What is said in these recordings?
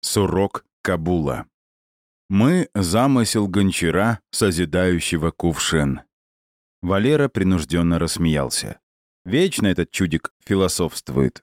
Сурок Кабула. Мы — замысел гончара, созидающего кувшин. Валера принужденно рассмеялся. Вечно этот чудик философствует.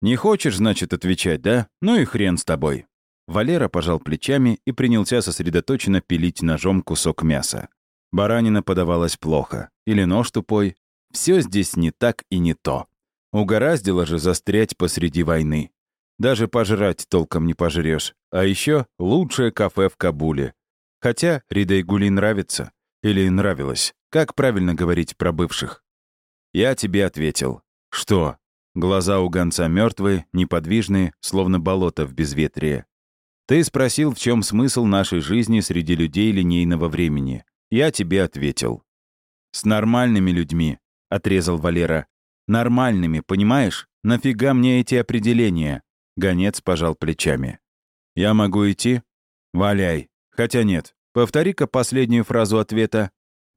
«Не хочешь, значит, отвечать, да? Ну и хрен с тобой». Валера пожал плечами и принялся сосредоточенно пилить ножом кусок мяса. Баранина подавалась плохо. Или нож тупой. Все здесь не так и не то. Угораздило же застрять посреди войны. Даже пожрать толком не пожрешь. А еще лучшее кафе в Кабуле. Хотя Рида Гули нравится. Или нравилось. Как правильно говорить про бывших? Я тебе ответил. Что? Глаза у гонца мертвые, неподвижные, словно болото в безветрие. Ты спросил, в чем смысл нашей жизни среди людей линейного времени. Я тебе ответил. «С нормальными людьми», — отрезал Валера. «Нормальными, понимаешь? Нафига мне эти определения?» Гонец пожал плечами. «Я могу идти?» «Валяй. Хотя нет. Повтори-ка последнюю фразу ответа».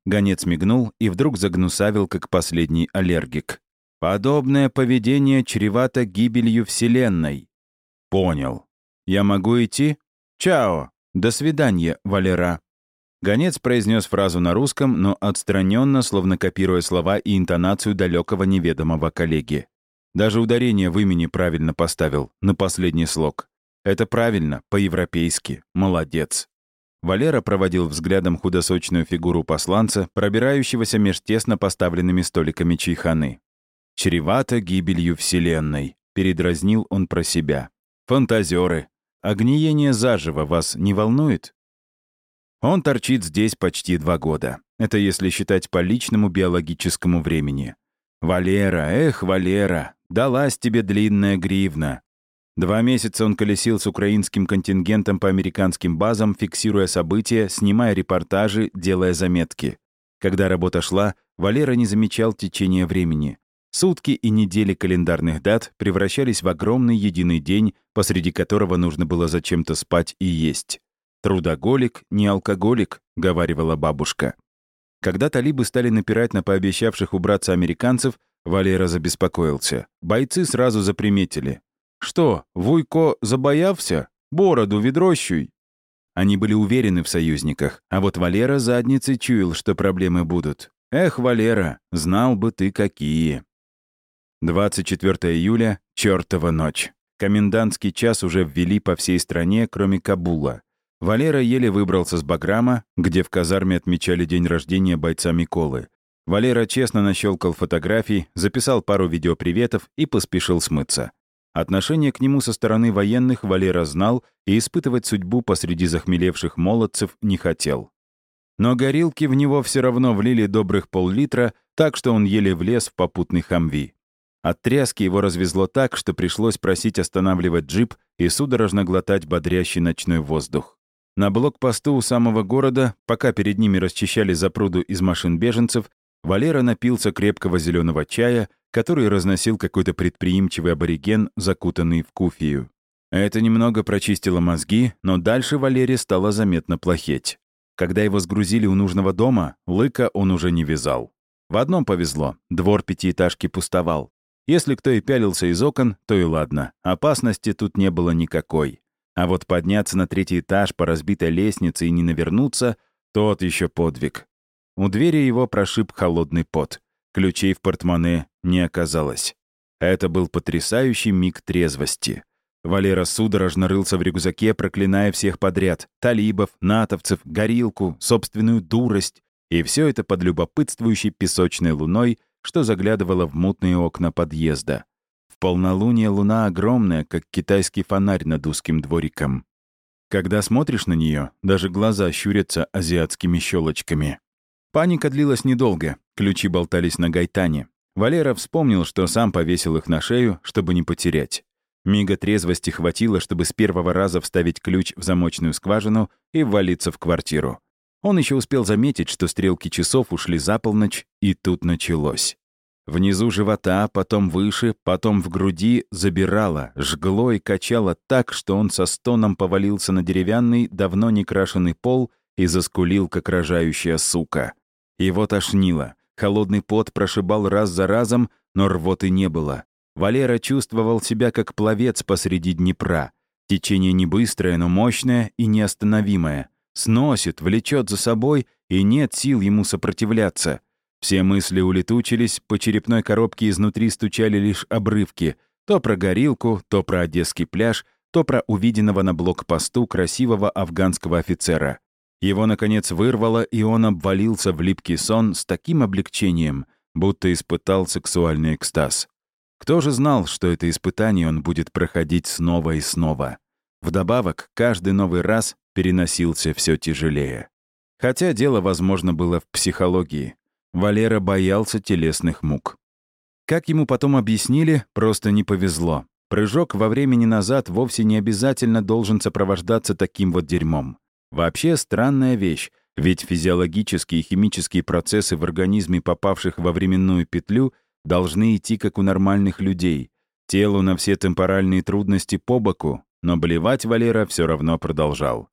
Гонец мигнул и вдруг загнусавил, как последний аллергик. «Подобное поведение чревато гибелью Вселенной». «Понял. Я могу идти?» «Чао. До свидания, Валера». Гонец произнес фразу на русском, но отстраненно, словно копируя слова и интонацию далекого неведомого коллеги. Даже ударение в имени правильно поставил, на последний слог. Это правильно, по-европейски. Молодец. Валера проводил взглядом худосочную фигуру посланца, пробирающегося меж тесно поставленными столиками чайханы. «Чревато гибелью Вселенной», — передразнил он про себя. «Фантазеры. Огниение заживо вас не волнует?» Он торчит здесь почти два года. Это если считать по личному биологическому времени. «Валера, эх, Валера, далась тебе длинная гривна». Два месяца он колесил с украинским контингентом по американским базам, фиксируя события, снимая репортажи, делая заметки. Когда работа шла, Валера не замечал течения времени. Сутки и недели календарных дат превращались в огромный единый день, посреди которого нужно было зачем-то спать и есть. «Трудоголик, не алкоголик», — говаривала бабушка. Когда талибы стали напирать на пообещавших убраться американцев, Валера забеспокоился. Бойцы сразу заприметили. «Что, Вуйко забоявся? Бороду ведрощуй!» Они были уверены в союзниках, а вот Валера задницей чуял, что проблемы будут. «Эх, Валера, знал бы ты какие!» 24 июля, чертова ночь. Комендантский час уже ввели по всей стране, кроме Кабула. Валера еле выбрался с Баграма, где в казарме отмечали день рождения бойца Миколы. Валера честно нащелкал фотографий, записал пару видеоприветов и поспешил смыться. Отношение к нему со стороны военных Валера знал и испытывать судьбу посреди захмелевших молодцев не хотел. Но горилки в него все равно влили добрых пол-литра, так что он еле влез в попутный хамви. От тряски его развезло так, что пришлось просить останавливать джип и судорожно глотать бодрящий ночной воздух. На блокпосту у самого города, пока перед ними расчищали запруду из машин беженцев, Валера напился крепкого зеленого чая, который разносил какой-то предприимчивый абориген, закутанный в куфию. Это немного прочистило мозги, но дальше Валере стало заметно плохеть. Когда его сгрузили у нужного дома, лыка он уже не вязал. В одном повезло — двор пятиэтажки пустовал. Если кто и пялился из окон, то и ладно, опасности тут не было никакой. А вот подняться на третий этаж по разбитой лестнице и не навернуться — тот еще подвиг. У двери его прошиб холодный пот. Ключей в портмоне не оказалось. Это был потрясающий миг трезвости. Валера судорожно рылся в рюкзаке, проклиная всех подряд — талибов, натовцев, горилку, собственную дурость. И все это под любопытствующей песочной луной, что заглядывало в мутные окна подъезда полнолуние луна огромная, как китайский фонарь над узким двориком. Когда смотришь на нее, даже глаза щурятся азиатскими щелочками. Паника длилась недолго, ключи болтались на гайтане. Валера вспомнил, что сам повесил их на шею, чтобы не потерять. Мига трезвости хватило, чтобы с первого раза вставить ключ в замочную скважину и ввалиться в квартиру. Он еще успел заметить, что стрелки часов ушли за полночь, и тут началось. Внизу живота, потом выше, потом в груди забирало, жгло и качало так, что он со стоном повалился на деревянный, давно не крашеный пол и заскулил, как рожающая сука. Его тошнило. Холодный пот прошибал раз за разом, но рвоты не было. Валера чувствовал себя как пловец посреди Днепра. Течение не быстрое, но мощное и неостановимое. Сносит, влечет за собой, и нет сил ему сопротивляться. Все мысли улетучились, по черепной коробке изнутри стучали лишь обрывки. То про горилку, то про одесский пляж, то про увиденного на блокпосту красивого афганского офицера. Его, наконец, вырвало, и он обвалился в липкий сон с таким облегчением, будто испытал сексуальный экстаз. Кто же знал, что это испытание он будет проходить снова и снова? Вдобавок, каждый новый раз переносился все тяжелее. Хотя дело, возможно, было в психологии. Валера боялся телесных мук. Как ему потом объяснили, просто не повезло. Прыжок во времени назад вовсе не обязательно должен сопровождаться таким вот дерьмом. Вообще странная вещь, ведь физиологические и химические процессы в организме, попавших во временную петлю, должны идти как у нормальных людей. Телу на все темпоральные трудности по боку, но болевать Валера все равно продолжал.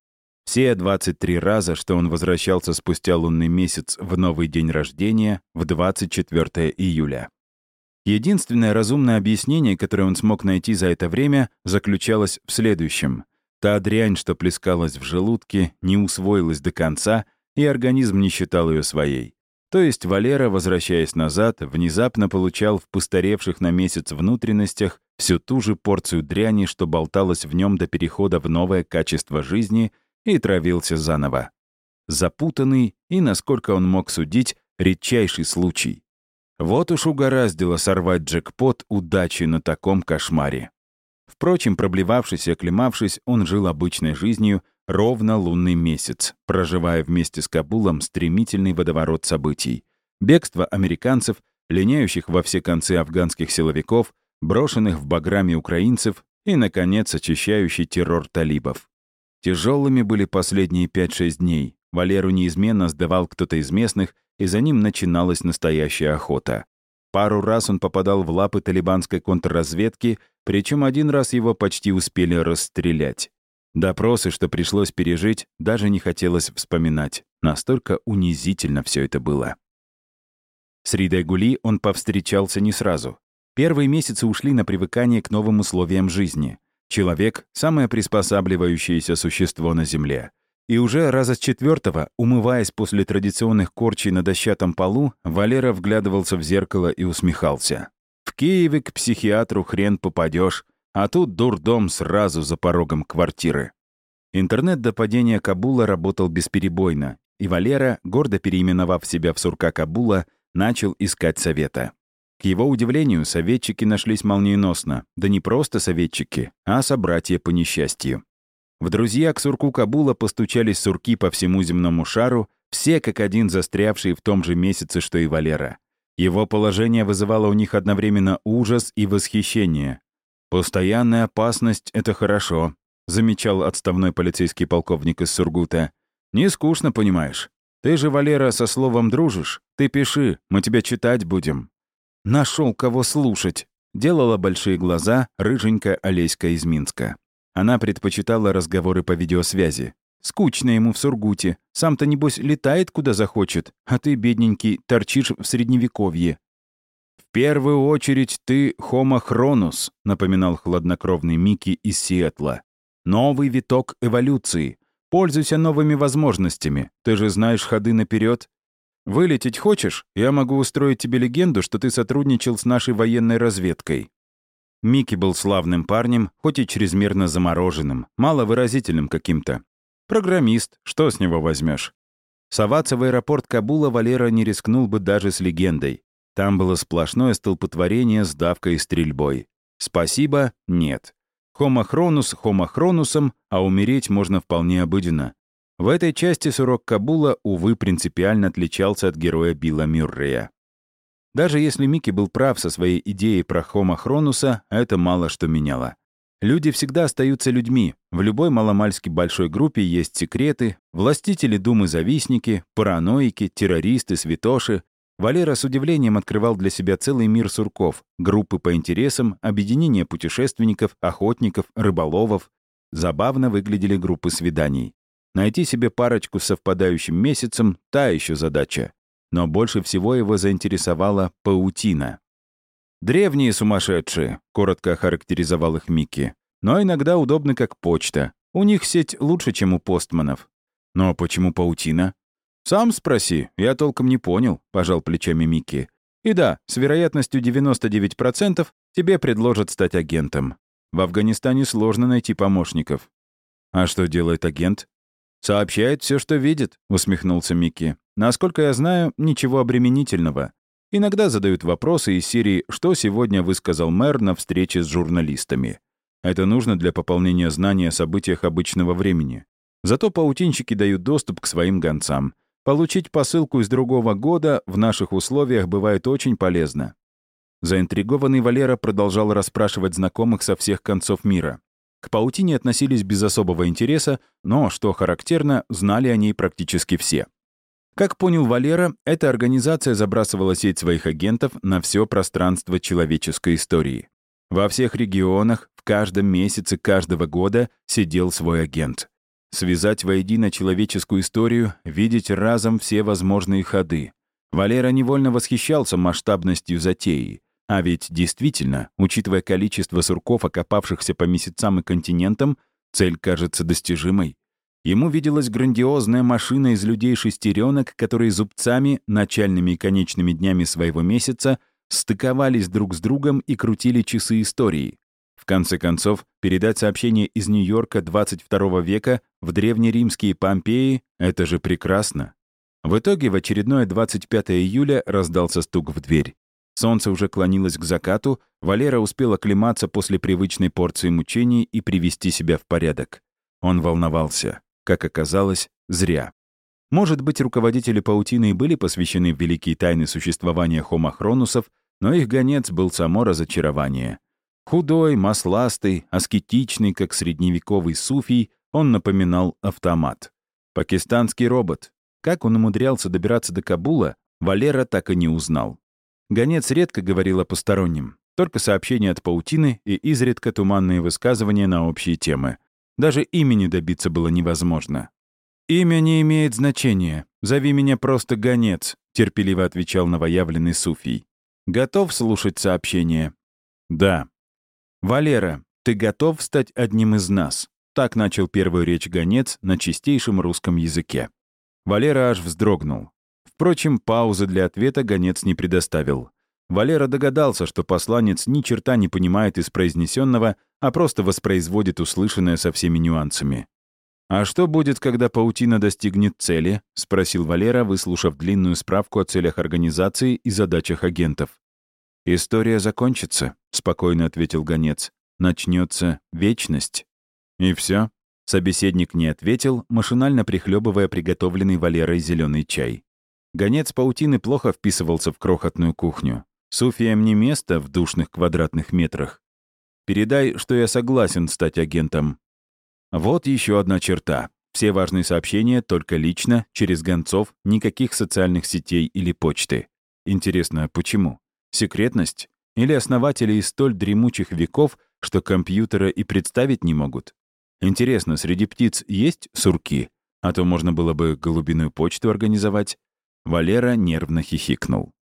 Все 23 раза, что он возвращался спустя лунный месяц в новый день рождения, в 24 июля. Единственное разумное объяснение, которое он смог найти за это время, заключалось в следующем. Та дрянь, что плескалась в желудке, не усвоилась до конца, и организм не считал ее своей. То есть Валера, возвращаясь назад, внезапно получал в постаревших на месяц внутренностях всю ту же порцию дряни, что болталась в нем до перехода в новое качество жизни, и травился заново. Запутанный и, насколько он мог судить, редчайший случай. Вот уж угораздило сорвать джекпот удачи на таком кошмаре. Впрочем, проблевавшись и оклемавшись, он жил обычной жизнью ровно лунный месяц, проживая вместе с Кабулом стремительный водоворот событий. Бегство американцев, линяющих во все концы афганских силовиков, брошенных в баграми украинцев и, наконец, очищающий террор талибов. Тяжелыми были последние 5-6 дней. Валеру неизменно сдавал кто-то из местных, и за ним начиналась настоящая охота. Пару раз он попадал в лапы талибанской контрразведки, причем один раз его почти успели расстрелять. Допросы, что пришлось пережить, даже не хотелось вспоминать. Настолько унизительно все это было. С Ридой Гули он повстречался не сразу. Первые месяцы ушли на привыкание к новым условиям жизни. Человек — самое приспосабливающееся существо на Земле. И уже раза с четвертого, умываясь после традиционных корчей на дощатом полу, Валера вглядывался в зеркало и усмехался. «В Киеве к психиатру хрен попадешь, а тут дурдом сразу за порогом квартиры». Интернет до падения Кабула работал бесперебойно, и Валера, гордо переименовав себя в сурка Кабула, начал искать совета. К его удивлению, советчики нашлись молниеносно. Да не просто советчики, а собратья по несчастью. В друзья к сурку Кабула постучались сурки по всему земному шару, все как один застрявшие в том же месяце, что и Валера. Его положение вызывало у них одновременно ужас и восхищение. «Постоянная опасность — это хорошо», — замечал отставной полицейский полковник из Сургута. «Не скучно, понимаешь. Ты же, Валера, со словом дружишь? Ты пиши, мы тебя читать будем». Нашел кого слушать», — делала большие глаза рыженькая Олеська из Минска. Она предпочитала разговоры по видеосвязи. Скучно ему в Сургуте. Сам-то, небось, летает куда захочет, а ты, бедненький, торчишь в Средневековье. «В первую очередь ты Homo Хронус», — напоминал хладнокровный Микки из Сиэтла. «Новый виток эволюции. Пользуйся новыми возможностями. Ты же знаешь ходы наперед. Вылететь хочешь? Я могу устроить тебе легенду, что ты сотрудничал с нашей военной разведкой. Микки был славным парнем, хоть и чрезмерно замороженным, маловыразительным каким-то. Программист, что с него возьмешь? Соваться в аэропорт Кабула Валера не рискнул бы даже с легендой. Там было сплошное столпотворение с давкой и стрельбой. Спасибо, нет. Хомохронус хомохронусом, а умереть можно вполне обыденно. В этой части сурок Кабула, увы, принципиально отличался от героя Билла Мюррея. Даже если Микки был прав со своей идеей про Хома Хронуса, это мало что меняло. Люди всегда остаются людьми. В любой маломальски большой группе есть секреты, властители думы-завистники, параноики, террористы, святоши. Валера с удивлением открывал для себя целый мир сурков, группы по интересам, объединения путешественников, охотников, рыболовов. Забавно выглядели группы свиданий. Найти себе парочку с совпадающим месяцем — та еще задача но больше всего его заинтересовала паутина. «Древние сумасшедшие», — коротко охарактеризовал их Микки. но иногда удобны как почта. У них сеть лучше, чем у постманов. Но почему паутина? Сам спроси, я толком не понял, пожал плечами Микки. И да, с вероятностью 99% тебе предложат стать агентом. В Афганистане сложно найти помощников. А что делает агент? Сообщает все, что видит, усмехнулся Микки. Насколько я знаю, ничего обременительного. Иногда задают вопросы из серии «Что сегодня высказал мэр на встрече с журналистами?». Это нужно для пополнения знаний о событиях обычного времени. Зато паутинщики дают доступ к своим гонцам. Получить посылку из другого года в наших условиях бывает очень полезно. Заинтригованный Валера продолжал расспрашивать знакомых со всех концов мира. К паутине относились без особого интереса, но, что характерно, знали о ней практически все. Как понял Валера, эта организация забрасывала сеть своих агентов на все пространство человеческой истории. Во всех регионах, в каждом месяце каждого года сидел свой агент. Связать воедино человеческую историю, видеть разом все возможные ходы. Валера невольно восхищался масштабностью затеи. А ведь действительно, учитывая количество сурков, окопавшихся по месяцам и континентам, цель кажется достижимой. Ему виделась грандиозная машина из людей-шестеренок, которые зубцами, начальными и конечными днями своего месяца стыковались друг с другом и крутили часы истории. В конце концов, передать сообщение из Нью-Йорка 22 века в древнеримские Помпеи — это же прекрасно. В итоге в очередное 25 июля раздался стук в дверь. Солнце уже клонилось к закату, Валера успел оклематься после привычной порции мучений и привести себя в порядок. Он волновался. Как оказалось, зря. Может быть, руководители паутины и были посвящены в великие тайны существования хомохронусов, но их гонец был само разочарование. Худой, масластый, аскетичный, как средневековый суфий, он напоминал автомат. Пакистанский робот. Как он умудрялся добираться до Кабула, Валера так и не узнал. Гонец редко говорил о постороннем, только сообщения от паутины и изредка туманные высказывания на общие темы. Даже имени добиться было невозможно. «Имя не имеет значения. Зови меня просто гонец», — терпеливо отвечал новоявленный Суфий. «Готов слушать сообщение?» «Да». «Валера, ты готов стать одним из нас?» Так начал первую речь гонец на чистейшем русском языке. Валера аж вздрогнул. Впрочем, паузы для ответа гонец не предоставил. Валера догадался, что посланец ни черта не понимает из произнесенного, а просто воспроизводит услышанное со всеми нюансами. «А что будет, когда паутина достигнет цели?» — спросил Валера, выслушав длинную справку о целях организации и задачах агентов. «История закончится», — спокойно ответил гонец. «Начнется вечность». «И все?» — собеседник не ответил, машинально прихлебывая приготовленный Валерой зеленый чай. Гонец паутины плохо вписывался в крохотную кухню. Суфиям не место в душных квадратных метрах. Передай, что я согласен стать агентом. Вот еще одна черта. Все важные сообщения только лично, через гонцов, никаких социальных сетей или почты. Интересно, почему? Секретность? Или основатели из столь дремучих веков, что компьютера и представить не могут? Интересно, среди птиц есть сурки? А то можно было бы голубиную почту организовать. Валера нервно хихикнул.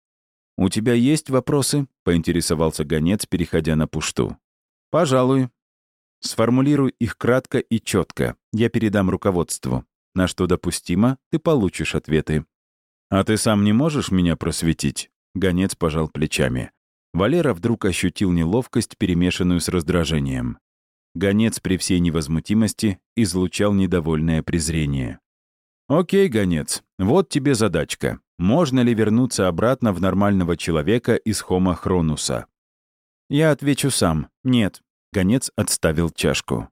«У тебя есть вопросы?» — поинтересовался гонец, переходя на пушту. «Пожалуй». «Сформулируй их кратко и четко. Я передам руководству. На что допустимо, ты получишь ответы». «А ты сам не можешь меня просветить?» Гонец пожал плечами. Валера вдруг ощутил неловкость, перемешанную с раздражением. Гонец при всей невозмутимости излучал недовольное презрение. «Окей, гонец, вот тебе задачка. Можно ли вернуться обратно в нормального человека из Хома Хронуса?» «Я отвечу сам. Нет». Гонец отставил чашку.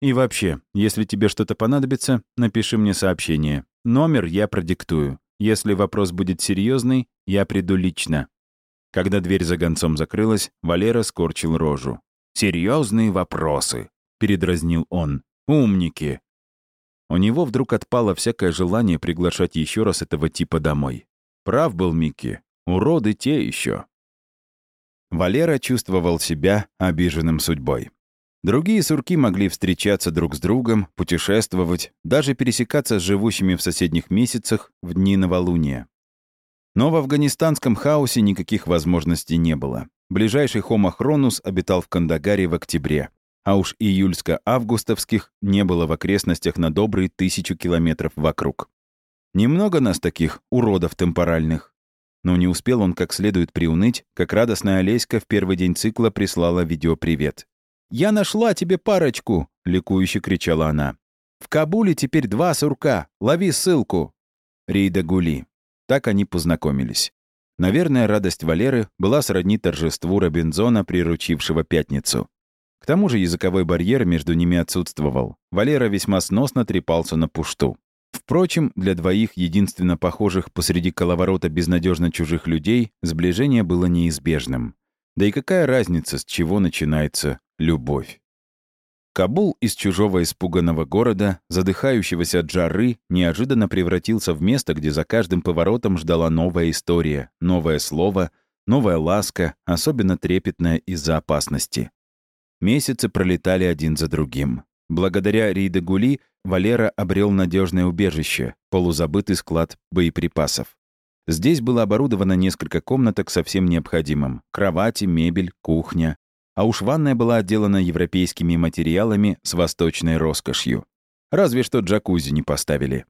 «И вообще, если тебе что-то понадобится, напиши мне сообщение. Номер я продиктую. Если вопрос будет серьезный, я приду лично». Когда дверь за гонцом закрылась, Валера скорчил рожу. «Серьезные вопросы», — передразнил он. «Умники. У него вдруг отпало всякое желание приглашать еще раз этого типа домой. Прав был Микки. Уроды те еще. Валера чувствовал себя обиженным судьбой. Другие сурки могли встречаться друг с другом, путешествовать, даже пересекаться с живущими в соседних месяцах в дни новолуния. Но в афганистанском хаосе никаких возможностей не было. Ближайший Homo Хронус обитал в Кандагаре в октябре. А уж июльско-августовских не было в окрестностях на добрые тысячу километров вокруг. Немного нас таких, уродов темпоральных. Но не успел он как следует приуныть, как радостная Олеська в первый день цикла прислала видеопривет. «Я нашла тебе парочку!» — ликующе кричала она. «В Кабуле теперь два сурка. Лови ссылку!» Рейда Гули. Так они познакомились. Наверное, радость Валеры была сродни торжеству Робинзона, приручившего пятницу. К тому же языковой барьер между ними отсутствовал. Валера весьма сносно трепался на пушту. Впрочем, для двоих единственно похожих посреди коловорота безнадежно чужих людей сближение было неизбежным. Да и какая разница, с чего начинается любовь? Кабул из чужого испуганного города, задыхающегося от жары, неожиданно превратился в место, где за каждым поворотом ждала новая история, новое слово, новая ласка, особенно трепетная из-за опасности. Месяцы пролетали один за другим. Благодаря Риде Гули Валера обрел надежное убежище, полузабытый склад боеприпасов. Здесь было оборудовано несколько комнаток со всем необходимым — кровати, мебель, кухня, а уж ванная была отделана европейскими материалами с восточной роскошью. Разве что джакузи не поставили.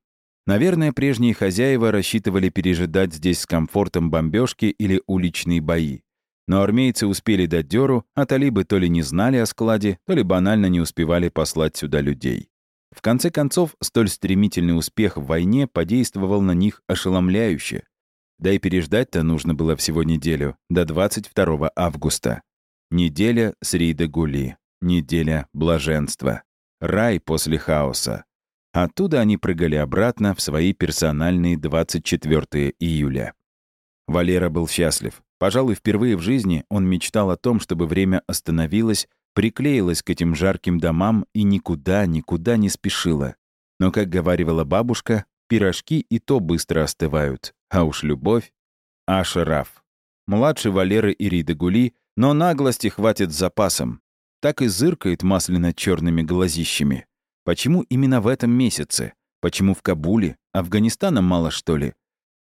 Наверное, прежние хозяева рассчитывали пережидать здесь с комфортом бомбежки или уличные бои. Но армейцы успели дать дёру, а талибы то ли не знали о складе, то ли банально не успевали послать сюда людей. В конце концов, столь стремительный успех в войне подействовал на них ошеломляюще. Да и переждать-то нужно было всего неделю, до 22 августа. Неделя Срида Гули. Неделя блаженства. Рай после хаоса. Оттуда они прыгали обратно в свои персональные 24 июля. Валера был счастлив. Пожалуй, впервые в жизни он мечтал о том, чтобы время остановилось, приклеилось к этим жарким домам и никуда, никуда не спешило. Но, как говаривала бабушка, пирожки и то быстро остывают, а уж любовь — Ашераф. Младший Валеры Ирида Гули но наглости хватит с запасом. Так и зыркает масляно-черными глазищами. Почему именно в этом месяце? Почему в Кабуле? Афганистана мало, что ли?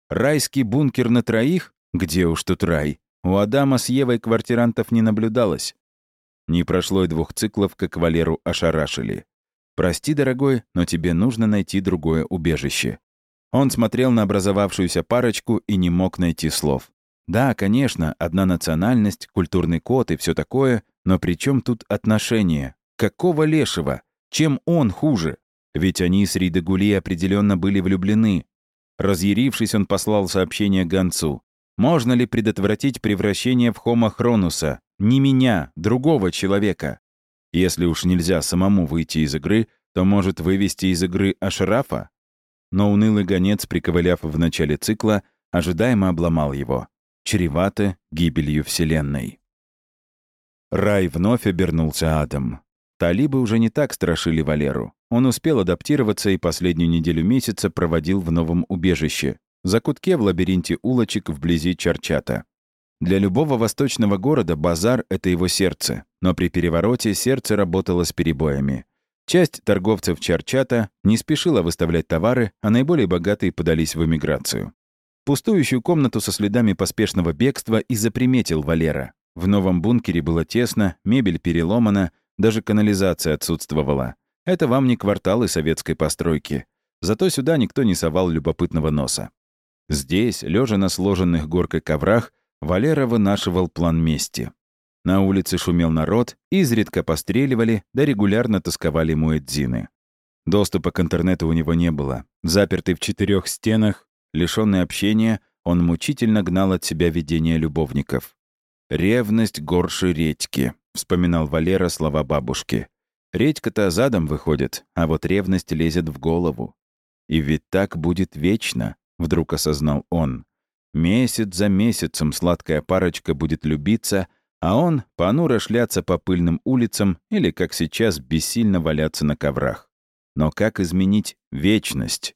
Райский бункер на троих? Где уж тут рай? У Адама с Евой квартирантов не наблюдалось. Не прошло и двух циклов, как Валеру ошарашили. «Прости, дорогой, но тебе нужно найти другое убежище». Он смотрел на образовавшуюся парочку и не мог найти слов. Да, конечно, одна национальность, культурный код и все такое, но при чем тут отношения? Какого лешего? Чем он хуже? Ведь они с Рида Гули определенно были влюблены. Разъярившись, он послал сообщение гонцу. Можно ли предотвратить превращение в Хома Хронуса? Не меня, другого человека. Если уж нельзя самому выйти из игры, то может вывести из игры Ашрафа? Но унылый гонец, приковыляв в начале цикла, ожидаемо обломал его чревато гибелью Вселенной. Рай вновь обернулся адом. Талибы уже не так страшили Валеру. Он успел адаптироваться и последнюю неделю месяца проводил в новом убежище, за кутке в лабиринте улочек вблизи Чарчата. Для любого восточного города базар — это его сердце, но при перевороте сердце работало с перебоями. Часть торговцев Чарчата не спешила выставлять товары, а наиболее богатые подались в эмиграцию. Пустующую комнату со следами поспешного бегства и заприметил Валера. В новом бункере было тесно, мебель переломана, даже канализация отсутствовала. Это вам не кварталы советской постройки. Зато сюда никто не совал любопытного носа. Здесь, лежа на сложенных горкой коврах, Валера вынашивал план мести. На улице шумел народ, изредка постреливали, да регулярно тосковали муэдзины. Доступа к интернету у него не было. Запертый в четырех стенах, Лишённый общения, он мучительно гнал от себя видение любовников. «Ревность горше редьки», — вспоминал Валера слова бабушки. «Редька-то задом выходит, а вот ревность лезет в голову. И ведь так будет вечно», — вдруг осознал он. «Месяц за месяцем сладкая парочка будет любиться, а он понуро шляться по пыльным улицам или, как сейчас, бессильно валяться на коврах. Но как изменить вечность?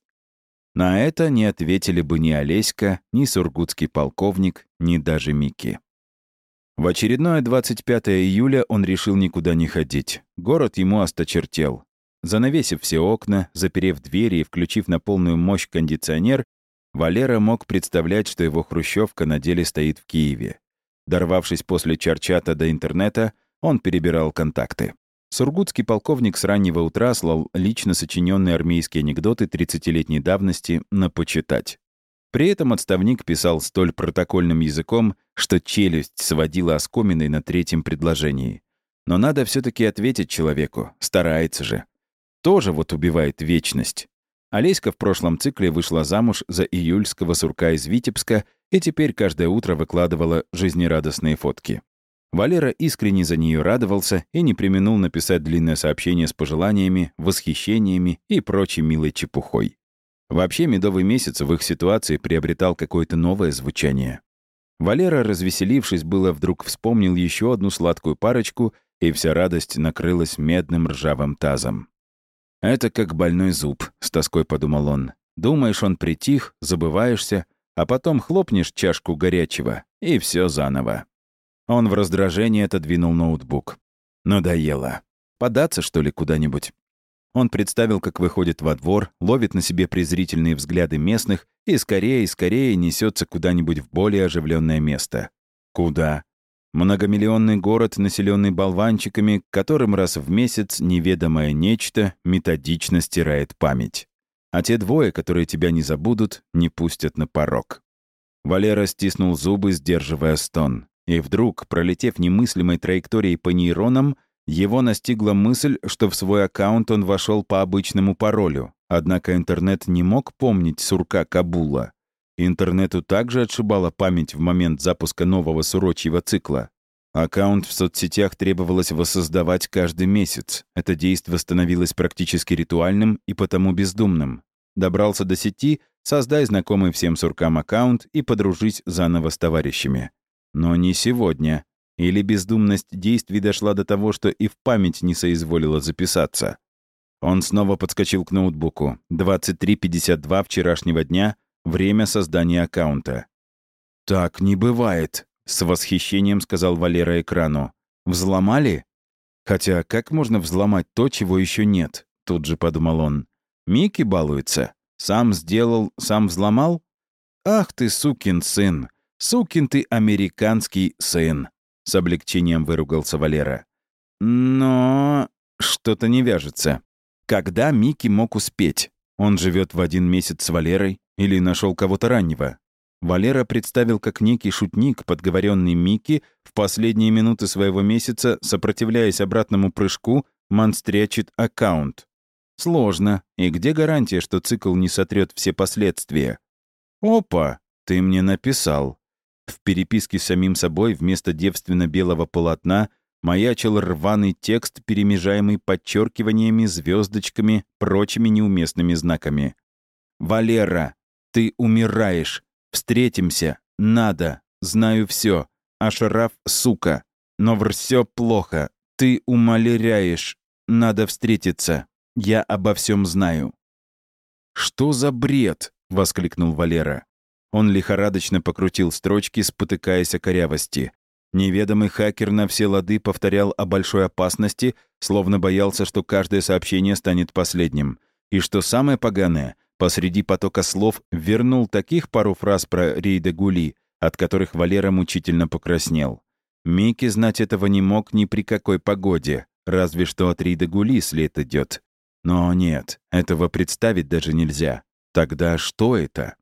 На это не ответили бы ни Олеська, ни сургутский полковник, ни даже Микки. В очередное 25 июля он решил никуда не ходить. Город ему осточертел. Занавесив все окна, заперев двери и включив на полную мощь кондиционер, Валера мог представлять, что его хрущевка на деле стоит в Киеве. Дорвавшись после чарчата до интернета, он перебирал контакты. Сургутский полковник с раннего утра слал лично сочиненные армейские анекдоты 30-летней давности на почитать. При этом отставник писал столь протокольным языком, что челюсть сводила оскоминой на третьем предложении. Но надо все таки ответить человеку, старается же. Тоже вот убивает вечность. Олеська в прошлом цикле вышла замуж за июльского сурка из Витебска и теперь каждое утро выкладывала жизнерадостные фотки. Валера искренне за нее радовался и не применул написать длинное сообщение с пожеланиями, восхищениями и прочей милой чепухой. Вообще, медовый месяц в их ситуации приобретал какое-то новое звучание. Валера, развеселившись, было вдруг вспомнил еще одну сладкую парочку, и вся радость накрылась медным ржавым тазом. «Это как больной зуб», — с тоской подумал он. «Думаешь, он притих, забываешься, а потом хлопнешь чашку горячего, и все заново». Он в раздражении отодвинул ноутбук. Надоело. Податься, что ли, куда-нибудь? Он представил, как выходит во двор, ловит на себе презрительные взгляды местных и скорее и скорее несется куда-нибудь в более оживленное место. Куда? Многомиллионный город, населенный болванчиками, которым раз в месяц неведомое нечто методично стирает память. А те двое, которые тебя не забудут, не пустят на порог. Валера стиснул зубы, сдерживая стон. И вдруг, пролетев немыслимой траекторией по нейронам, его настигла мысль, что в свой аккаунт он вошел по обычному паролю. Однако интернет не мог помнить сурка Кабула. Интернету также отшибала память в момент запуска нового сурочьего цикла. Аккаунт в соцсетях требовалось воссоздавать каждый месяц. Это действо становилось практически ритуальным и потому бездумным. Добрался до сети, создай знакомый всем суркам аккаунт и подружись заново с товарищами. Но не сегодня. Или бездумность действий дошла до того, что и в память не соизволила записаться. Он снова подскочил к ноутбуку. 23.52 вчерашнего дня — время создания аккаунта. «Так не бывает», — с восхищением сказал Валера экрану. «Взломали?» «Хотя как можно взломать то, чего еще нет?» — тут же подумал он. «Микки балуется. Сам сделал, сам взломал? Ах ты, сукин сын! Сукин ты американский сын!» — с облегчением выругался Валера. «Но...» Что-то не вяжется. Когда Микки мог успеть? Он живет в один месяц с Валерой или нашел кого-то раннего? Валера представил, как некий шутник, подговоренный Микки, в последние минуты своего месяца, сопротивляясь обратному прыжку, монстрячит аккаунт. Сложно. И где гарантия, что цикл не сотрет все последствия? Опа, ты мне написал. В переписке с самим собой вместо девственно-белого полотна маячил рваный текст, перемежаемый подчеркиваниями, звездочками, прочими неуместными знаками. «Валера, ты умираешь. Встретимся. Надо. Знаю все. Ашраф, сука. Но все плохо. Ты умалеряешь. Надо встретиться. Я обо всем знаю». «Что за бред?» — воскликнул Валера. Он лихорадочно покрутил строчки, спотыкаясь о корявости. Неведомый хакер на все лады повторял о большой опасности, словно боялся, что каждое сообщение станет последним. И что самое поганое, посреди потока слов вернул таких пару фраз про Рейда Гули, от которых Валера мучительно покраснел. Микки знать этого не мог ни при какой погоде, разве что от Рейда Гули след идет. Но нет, этого представить даже нельзя. Тогда что это?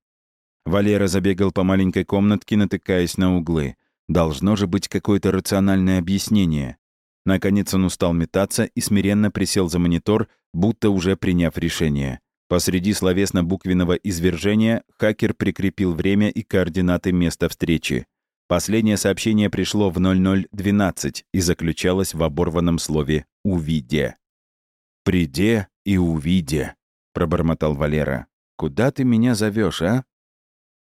Валера забегал по маленькой комнатке, натыкаясь на углы. Должно же быть какое-то рациональное объяснение. Наконец он устал метаться и смиренно присел за монитор, будто уже приняв решение. Посреди словесно-буквенного извержения хакер прикрепил время и координаты места встречи. Последнее сообщение пришло в 0012 и заключалось в оборванном слове «увиде». «Приде и увиде», — пробормотал Валера. «Куда ты меня зовешь, а?»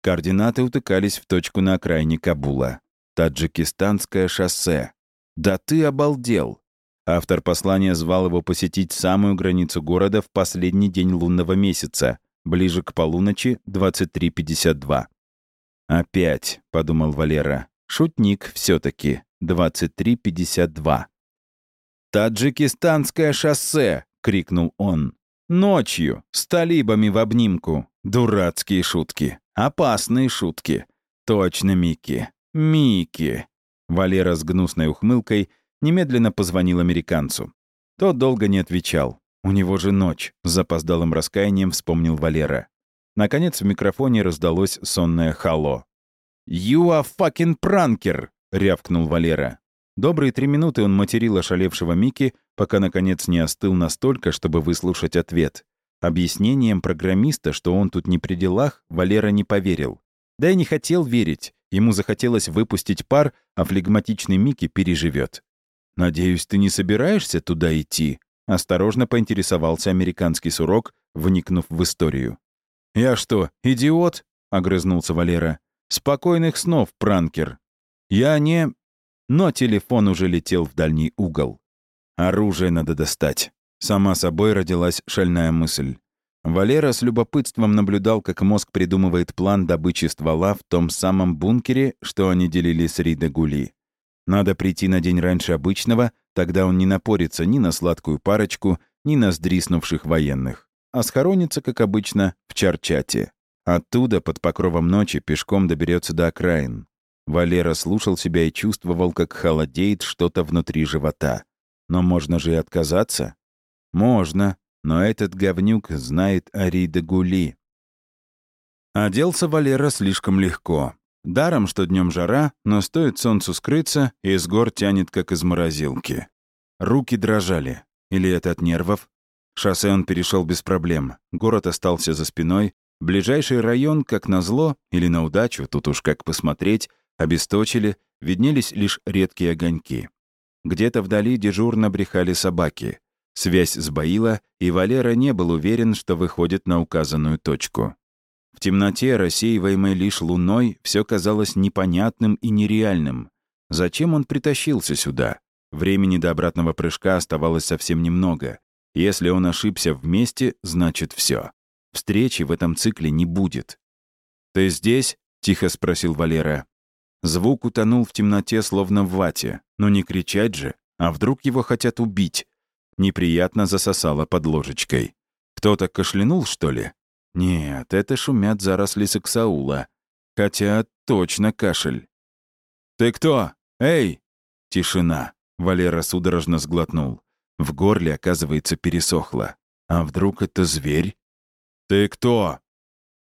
Координаты утыкались в точку на окраине Кабула. Таджикистанское шоссе. Да ты обалдел! Автор послания звал его посетить самую границу города в последний день лунного месяца, ближе к полуночи 23.52. «Опять», — подумал Валера, — «шутник все таки 23.52». «Таджикистанское шоссе!» — крикнул он. «Ночью, с талибами в обнимку. Дурацкие шутки. Опасные шутки. Точно, Микки. Микки. Валера с гнусной ухмылкой немедленно позвонил американцу. Тот долго не отвечал. У него же ночь, с запоздалым раскаянием вспомнил Валера. Наконец в микрофоне раздалось сонное «Халло». «You are fucking pranker!» — рявкнул Валера. Добрые три минуты он материл ошалевшего Мики, пока, наконец, не остыл настолько, чтобы выслушать ответ. Объяснением программиста, что он тут не при делах, Валера не поверил. Да и не хотел верить. Ему захотелось выпустить пар, а флегматичный Микки переживет. «Надеюсь, ты не собираешься туда идти?» Осторожно поинтересовался американский сурок, вникнув в историю. «Я что, идиот?» — огрызнулся Валера. «Спокойных снов, пранкер. Я не...» Но телефон уже летел в дальний угол. Оружие надо достать. Сама собой родилась шальная мысль. Валера с любопытством наблюдал, как мозг придумывает план добычи ствола в том самом бункере, что они делили с Рида Гули. Надо прийти на день раньше обычного, тогда он не напорится ни на сладкую парочку, ни на сдриснувших военных, а схоронится, как обычно, в Чарчате. Оттуда, под покровом ночи, пешком доберется до окраин. Валера слушал себя и чувствовал, как холодеет что-то внутри живота. Но можно же и отказаться. Можно, но этот говнюк знает о Рида Гули. Оделся Валера слишком легко. Даром, что днем жара, но стоит солнцу скрыться, и из гор тянет, как из морозилки. Руки дрожали. Или это от нервов? Шоссе он перешел без проблем. Город остался за спиной. Ближайший район, как назло, или на удачу, тут уж как посмотреть, обесточили, виднелись лишь редкие огоньки. Где-то вдали дежурно брехали собаки. Связь сбоила, и Валера не был уверен, что выходит на указанную точку. В темноте, рассеиваемой лишь луной, все казалось непонятным и нереальным. Зачем он притащился сюда? Времени до обратного прыжка оставалось совсем немного. Если он ошибся в месте, значит все. Встречи в этом цикле не будет. «Ты здесь?» — тихо спросил Валера. Звук утонул в темноте, словно в вате. Но не кричать же, а вдруг его хотят убить? неприятно засосало под ложечкой. Кто-то кашлянул, что ли? Нет, это шумят заросли саксаула. Хотя точно кашель. «Ты кто? Эй!» Тишина. Валера судорожно сглотнул. В горле, оказывается, пересохло. А вдруг это зверь? «Ты кто?»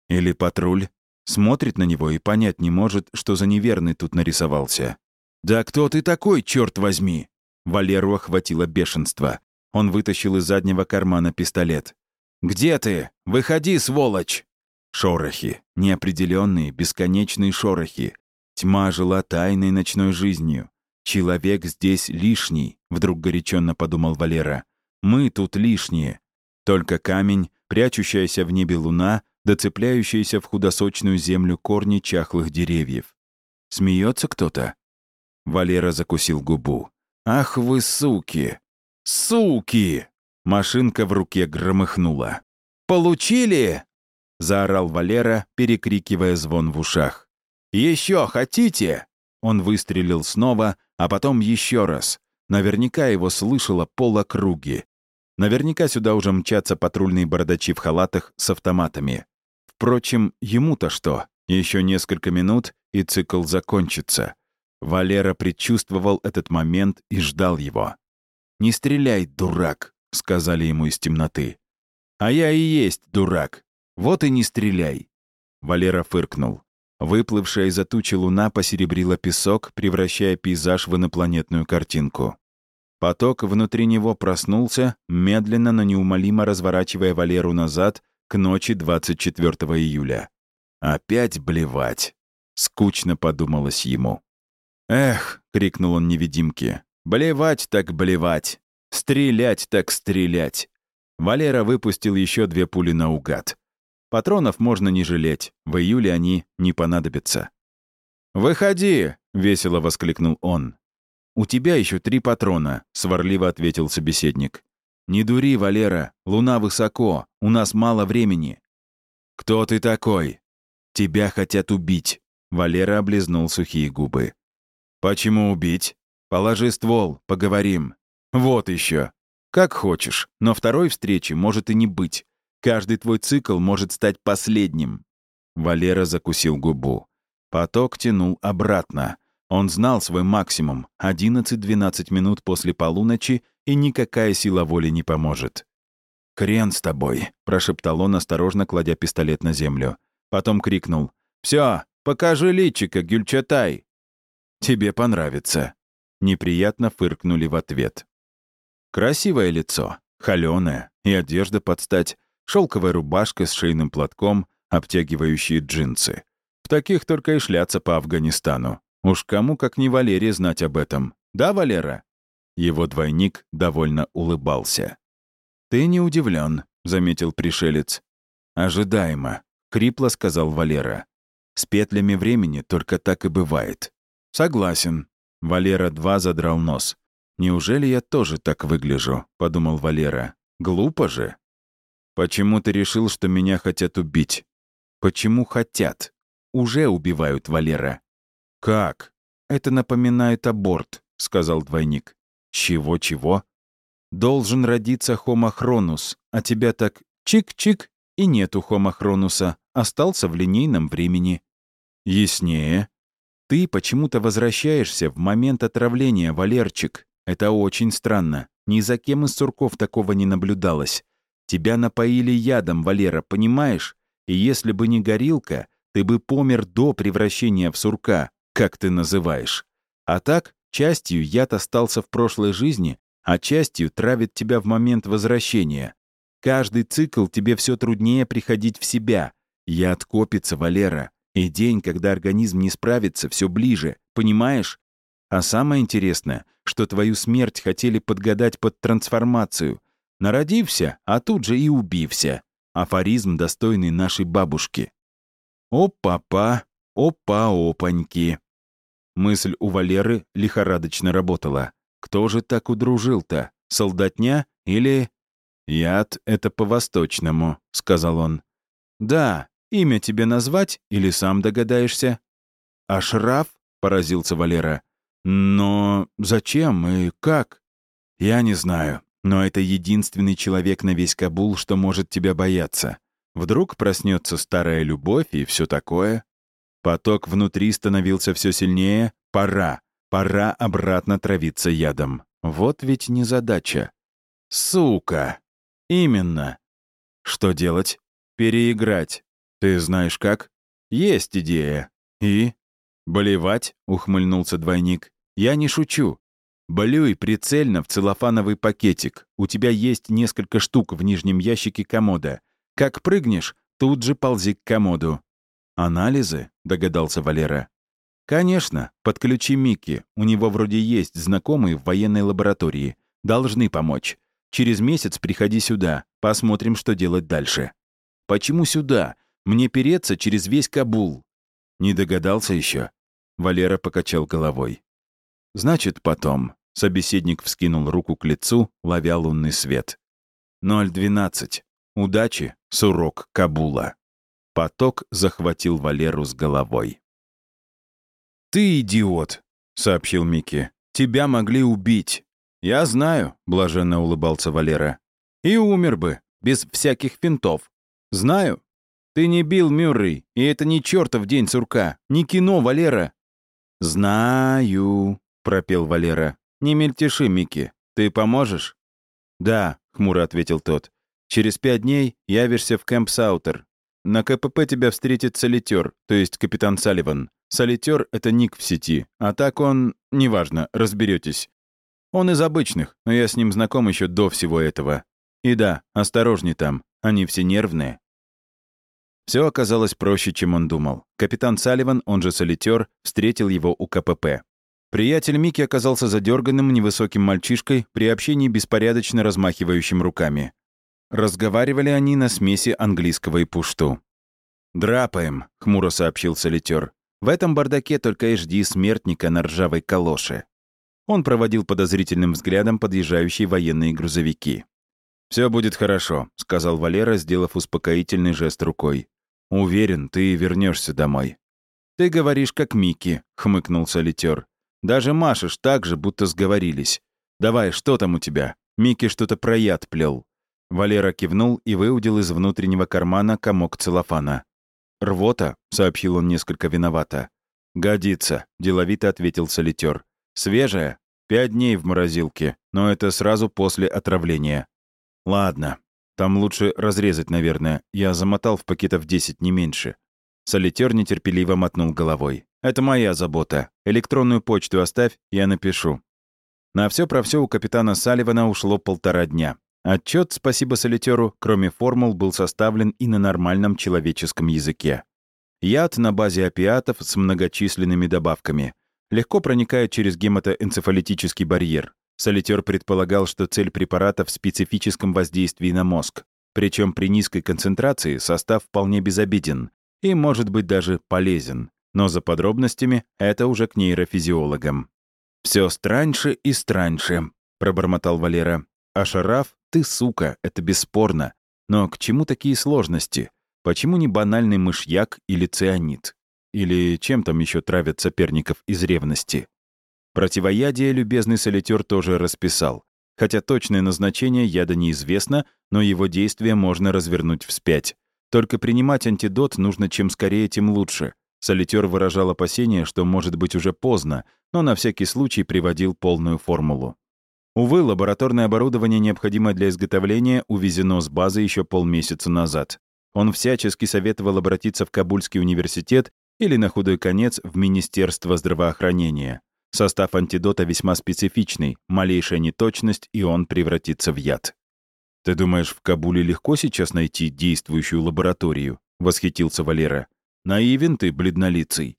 Или патруль? Смотрит на него и понять не может, что за неверный тут нарисовался. «Да кто ты такой, черт возьми?» Валеру охватило бешенство. Он вытащил из заднего кармана пистолет. «Где ты? Выходи, сволочь!» Шорохи. Неопределенные, бесконечные шорохи. Тьма жила тайной ночной жизнью. «Человек здесь лишний», — вдруг горяченно подумал Валера. «Мы тут лишние. Только камень, прячущаяся в небе луна, доцепляющаяся в худосочную землю корни чахлых деревьев. Смеется кто-то?» Валера закусил губу. «Ах вы суки! «Суки!» — машинка в руке громыхнула. «Получили?» — заорал Валера, перекрикивая звон в ушах. «Еще хотите?» Он выстрелил снова, а потом еще раз. Наверняка его слышало полокруги. Наверняка сюда уже мчатся патрульные бородачи в халатах с автоматами. Впрочем, ему-то что? Еще несколько минут, и цикл закончится. Валера предчувствовал этот момент и ждал его. «Не стреляй, дурак», — сказали ему из темноты. «А я и есть дурак. Вот и не стреляй». Валера фыркнул. Выплывшая из-за тучи луна посеребрила песок, превращая пейзаж в инопланетную картинку. Поток внутри него проснулся, медленно, но неумолимо разворачивая Валеру назад к ночи 24 июля. «Опять блевать!» — скучно подумалось ему. «Эх!» — крикнул он невидимке. Блевать так блевать. Стрелять так стрелять. Валера выпустил еще две пули наугад. Патронов можно не жалеть, в июле они не понадобятся. «Выходи!» — весело воскликнул он. «У тебя еще три патрона», — сварливо ответил собеседник. «Не дури, Валера, луна высоко, у нас мало времени». «Кто ты такой?» «Тебя хотят убить», — Валера облизнул сухие губы. «Почему убить?» Положи ствол, поговорим. Вот еще. Как хочешь, но второй встречи может и не быть. Каждый твой цикл может стать последним. Валера закусил губу. Поток тянул обратно. Он знал свой максимум — 11-12 минут после полуночи, и никакая сила воли не поможет. «Хрен с тобой», — прошептал он, осторожно кладя пистолет на землю. Потом крикнул. «Все, покажи личика, Гюльчатай!» «Тебе понравится». Неприятно фыркнули в ответ. Красивое лицо, холёное, и одежда под стать, шелковая рубашка с шейным платком, обтягивающие джинсы. В таких только и шляться по Афганистану. Уж кому, как не Валерия, знать об этом. Да, Валера?» Его двойник довольно улыбался. «Ты не удивлен, заметил пришелец. «Ожидаемо», — крипло сказал Валера. «С петлями времени только так и бывает». «Согласен». Валера-2 задрал нос. «Неужели я тоже так выгляжу?» — подумал Валера. «Глупо же». «Почему ты решил, что меня хотят убить?» «Почему хотят?» «Уже убивают Валера». «Как?» «Это напоминает аборт», — сказал двойник. «Чего-чего?» «Должен родиться хомохронус, а тебя так чик-чик, и нету хомохронуса, остался в линейном времени». «Яснее», ты почему-то возвращаешься в момент отравления, Валерчик. Это очень странно. Ни за кем из сурков такого не наблюдалось. Тебя напоили ядом, Валера, понимаешь? И если бы не горилка, ты бы помер до превращения в сурка, как ты называешь. А так, частью яд остался в прошлой жизни, а частью травит тебя в момент возвращения. Каждый цикл тебе все труднее приходить в себя. Яд копится, Валера. И день, когда организм не справится, все ближе, понимаешь? А самое интересное, что твою смерть хотели подгадать под трансформацию. Народився, а тут же и убився. Афоризм, достойный нашей бабушки. О-папа, опа-опаньки. Мысль у Валеры лихорадочно работала. Кто же так удружил-то? Солдатня или... «Яд — это по-восточному», — сказал он. «Да, Имя тебе назвать или сам догадаешься?» «Ашраф?» — поразился Валера. «Но зачем и как?» «Я не знаю, но это единственный человек на весь Кабул, что может тебя бояться. Вдруг проснется старая любовь и все такое?» Поток внутри становился все сильнее. «Пора, пора обратно травиться ядом. Вот ведь незадача». «Сука!» «Именно!» «Что делать?» «Переиграть. «Ты знаешь как?» «Есть идея». «И?» «Болевать?» — ухмыльнулся двойник. «Я не шучу. Блюй прицельно в целлофановый пакетик. У тебя есть несколько штук в нижнем ящике комода. Как прыгнешь, тут же ползи к комоду». «Анализы?» — догадался Валера. «Конечно. Подключи Микки. У него вроде есть знакомые в военной лаборатории. Должны помочь. Через месяц приходи сюда. Посмотрим, что делать дальше». «Почему сюда? Мне переться через весь Кабул». «Не догадался еще?» Валера покачал головой. «Значит, потом». Собеседник вскинул руку к лицу, ловя лунный свет. «012. Удачи, сурок Кабула». Поток захватил Валеру с головой. «Ты идиот», — сообщил Микки. «Тебя могли убить». «Я знаю», — блаженно улыбался Валера. «И умер бы, без всяких финтов. Знаю, ты не Билл Мюррей, и это не чертов день сурка, не кино, Валера». «Знаю», — пропел Валера. «Не мельтеши, Микки. Ты поможешь?» «Да», — хмуро ответил тот. «Через пять дней явишься в Кэмп Саутер. На КПП тебя встретит солитер, то есть капитан Салливан. Солитер — это ник в сети, а так он... Неважно, разберетесь. Он из обычных, но я с ним знаком еще до всего этого. И да, осторожней там, они все нервные. Все оказалось проще, чем он думал. Капитан Салливан, он же солитер, встретил его у КПП. Приятель Микки оказался задерганным невысоким мальчишкой при общении беспорядочно размахивающим руками. Разговаривали они на смеси английского и пушту. «Драпаем», — хмуро сообщил солитер. «В этом бардаке только и жди смертника на ржавой калоше». Он проводил подозрительным взглядом подъезжающие военные грузовики. «Все будет хорошо», — сказал Валера, сделав успокоительный жест рукой. «Уверен, ты вернешься домой». «Ты говоришь, как Микки», — хмыкнул солитер. «Даже машешь так же, будто сговорились. Давай, что там у тебя? Микки что-то про яд плел». Валера кивнул и выудил из внутреннего кармана комок целлофана. «Рвота», — сообщил он несколько виновато. «Годится», — деловито ответил солитер. «Свежая? Пять дней в морозилке. но это сразу после отравления. Ладно, там лучше разрезать, наверное. Я замотал в пакетов 10, не меньше. Солитер нетерпеливо мотнул головой. «Это моя забота. Электронную почту оставь, я напишу». На все про все у капитана Салливана ушло полтора дня. Отчет, спасибо солитеру, кроме формул, был составлен и на нормальном человеческом языке. Яд на базе опиатов с многочисленными добавками. Легко проникает через гематоэнцефалитический барьер. Солитер предполагал, что цель препарата в специфическом воздействии на мозг. Причем при низкой концентрации состав вполне безобиден и, может быть, даже полезен. Но за подробностями это уже к нейрофизиологам. Все страньше и страньше», — пробормотал Валера. «А Шараф, ты сука, это бесспорно. Но к чему такие сложности? Почему не банальный мышьяк или цианид? Или чем там еще травят соперников из ревности?» Противоядие любезный солитер тоже расписал. Хотя точное назначение яда неизвестно, но его действие можно развернуть вспять. Только принимать антидот нужно чем скорее, тем лучше. Солитер выражал опасение, что может быть уже поздно, но на всякий случай приводил полную формулу. Увы, лабораторное оборудование, необходимое для изготовления, увезено с базы еще полмесяца назад. Он всячески советовал обратиться в Кабульский университет или, на худой конец, в Министерство здравоохранения. Состав антидота весьма специфичный, малейшая неточность, и он превратится в яд. «Ты думаешь, в Кабуле легко сейчас найти действующую лабораторию?» — восхитился Валера. «Наивен ты, бледнолицый».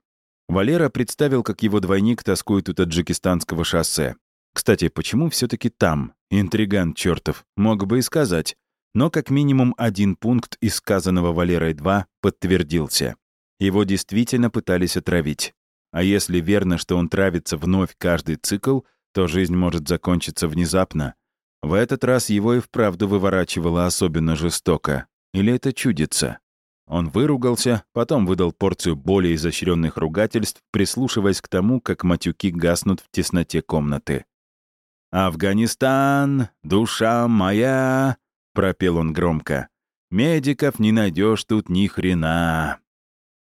Валера представил, как его двойник тоскует у таджикистанского шоссе. Кстати, почему все таки там? Интриган чертов, мог бы и сказать. Но как минимум один пункт из сказанного Валерой-2 подтвердился. Его действительно пытались отравить. А если верно, что он травится вновь каждый цикл, то жизнь может закончиться внезапно. В этот раз его и вправду выворачивало особенно жестоко. Или это чудится? Он выругался, потом выдал порцию более изощренных ругательств, прислушиваясь к тому, как матюки гаснут в тесноте комнаты. «Афганистан, душа моя!» — пропел он громко. «Медиков не найдешь тут ни хрена!»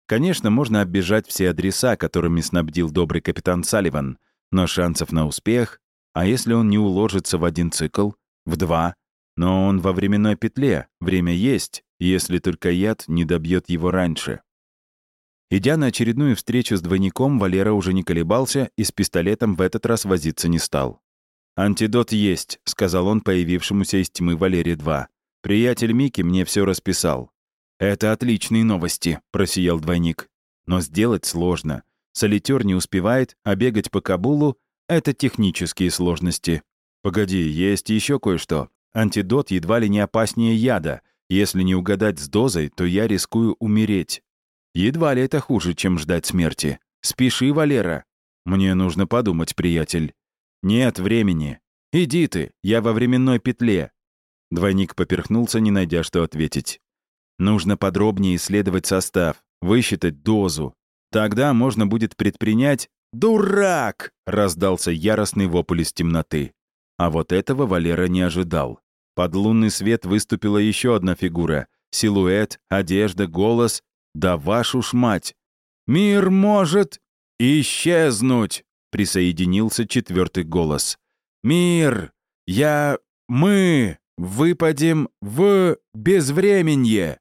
Конечно, можно оббежать все адреса, которыми снабдил добрый капитан Салливан, но шансов на успех, а если он не уложится в один цикл, в два, но он во временной петле, время есть, если только яд не добьет его раньше. Идя на очередную встречу с двойником, Валера уже не колебался и с пистолетом в этот раз возиться не стал. «Антидот есть», — сказал он появившемуся из тьмы Валере-2. «Приятель Мики мне все расписал. «Это отличные новости», — просиял двойник. «Но сделать сложно. Солитер не успевает, а бегать по Кабулу — это технические сложности. Погоди, есть еще кое-что. Антидот едва ли не опаснее яда. Если не угадать с дозой, то я рискую умереть. Едва ли это хуже, чем ждать смерти. Спеши, Валера. Мне нужно подумать, приятель. Нет времени. Иди ты, я во временной петле. Двойник поперхнулся, не найдя, что ответить. Нужно подробнее исследовать состав, высчитать дозу. Тогда можно будет предпринять «Дурак!» — раздался яростный вопль из темноты. А вот этого Валера не ожидал. Под лунный свет выступила еще одна фигура. Силуэт, одежда, голос. Да вашу ж мать! «Мир может исчезнуть!» — присоединился четвертый голос. «Мир! Я... мы выпадем в безвременье!»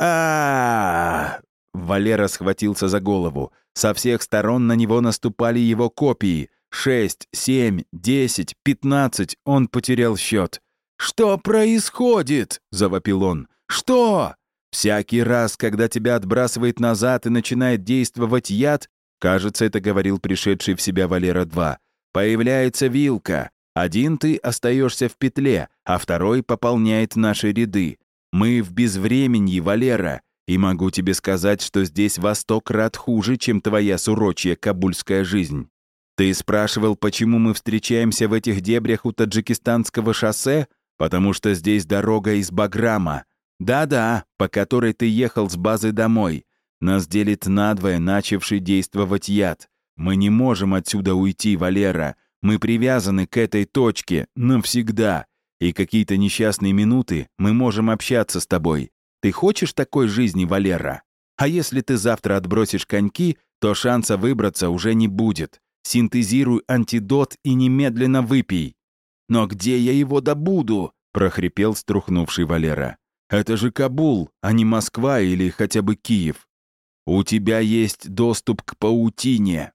а Валера схватился за голову. Со всех сторон на него наступали его копии. Шесть, семь, десять, пятнадцать. Он потерял счет. «Что происходит?» — завопил он. «Что?» Всякий раз, когда тебя отбрасывает назад и начинает действовать яд, кажется, это говорил пришедший в себя Валера-2, появляется вилка. Один ты остаешься в петле, а второй пополняет наши ряды. Мы в безвременье, Валера, и могу тебе сказать, что здесь во сто крат хуже, чем твоя сурочья кабульская жизнь. Ты спрашивал, почему мы встречаемся в этих дебрях у таджикистанского шоссе? Потому что здесь дорога из Баграма. Да-да, по которой ты ехал с базы домой. Нас делит надвое начавший действовать яд. Мы не можем отсюда уйти, Валера. Мы привязаны к этой точке навсегда и какие-то несчастные минуты мы можем общаться с тобой. Ты хочешь такой жизни, Валера? А если ты завтра отбросишь коньки, то шанса выбраться уже не будет. Синтезируй антидот и немедленно выпей». Но где я его добуду?» — прохрипел струхнувший Валера. «Это же Кабул, а не Москва или хотя бы Киев. У тебя есть доступ к паутине».